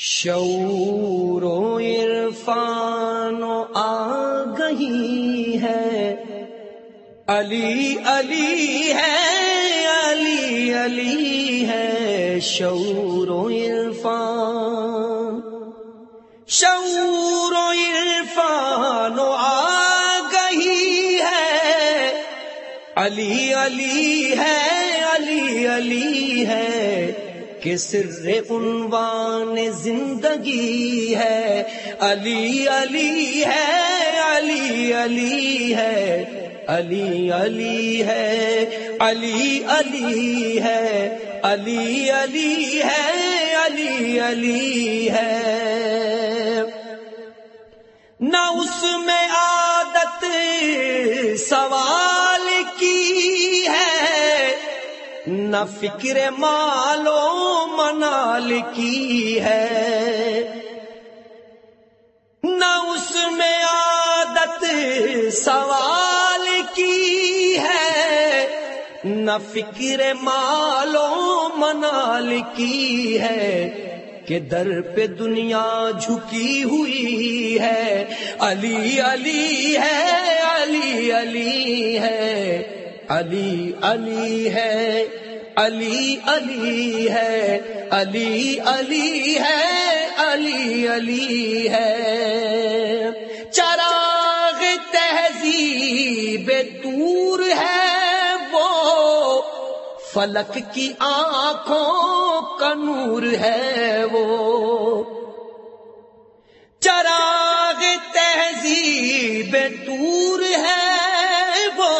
شعور و عرفان و آگہی ہے۔ علی علی ہے، علی علی ہے۔ شعور و عرفان، شعور و عرفان و آگہی ہے۔ علی علی ہے، علی علی ہے۔ کہ سر عنوان زندگی ہے۔ علی علی ہے، علی علی ہے۔ علی علی ہے، علی علی ہے۔ علی علی ہے، علی علی ہے۔ نہ اس میں نہ فکر مالو منال کی ہے۔ نہ اس میں عادت سوال کی ہے۔ نہ فکر مالو منال کی ہے کہ در پہ دنیا جھکی ہوئی ہے۔ علی علی ہے، علی علی ہے۔ علی علی ہے۔ علی علی ہے، علی علی ہے، علی علی ہے۔ چراغ تہذیب دور ہے وہ، فلک کی آنکھوں کا نور ہے وہ۔ چراغ تہذیب دور ہے وہ،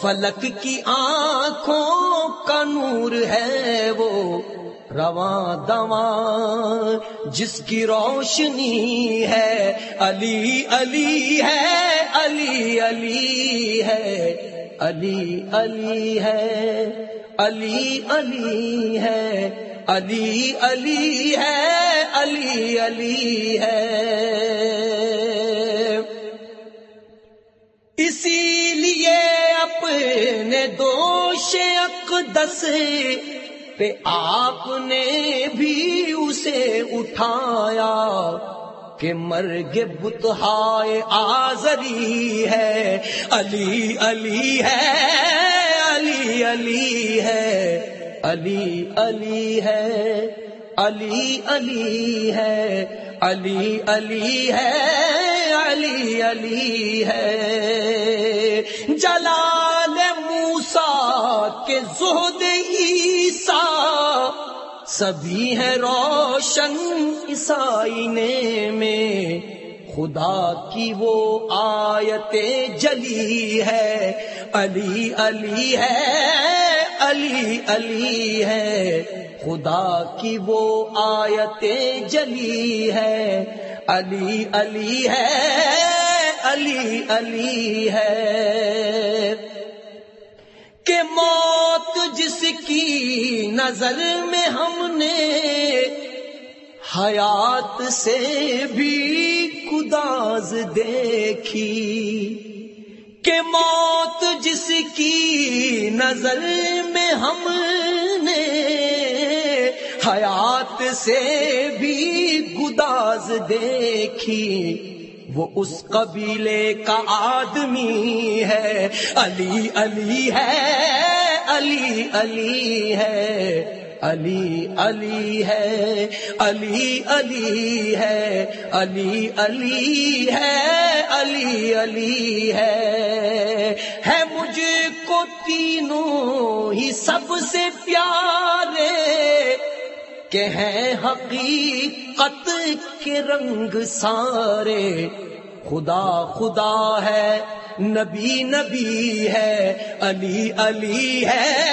فلک کی آنکھوں کا نور ہے وہ رواں دواں، جس کی روشنی ہے، علی علی ہے، علی علی ہے، علی علی ہے، علی علی ہے، علی علی ہے، علی علی ہے۔ اسی اپنے دوش اقدس پہ آپ نے بھی اسے اٹھایا کہ مرگ بتہائے آزری ہے، علی علی ہے، علی علی ہے، علی علی ہے، علی علی ہے، علی علی ہے، علی علی ہے۔ جلال موسا کے زہد عیسا سبھی ہے روشن عیسائی میں۔ خدا کی وہ آیت جلی ہے۔ علی علی ہے، علی علی ہے۔ خدا کی وہ آیت جلی ہے۔ علی علی ہے، علی علی ہے۔ کہ موت جس کی نظر میں ہم نے حیات سے بھی کداز دیکھی کہ موت جس کی نظر میں ہم نے حیات سے بھی گداز دیکھی وہ اس قبیلے کا آدمی ہے۔ علی علی ہے، علی علی ہے۔ علی علی ہے، علی علی ہے۔ علی علی ہے، علی علی ہے۔ ہے مجھ کو تینوں ہی سب سے پیارے کہ ہیں حقیقت کے رنگ سارے۔ خدا خدا ہے، نبی نبی ہے، علی علی ہے،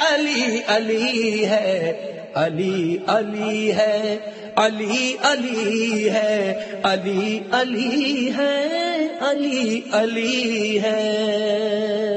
علی علی ہے، علی علی ہے، علی علی ہے، علی علی ہے، علی علی ہے۔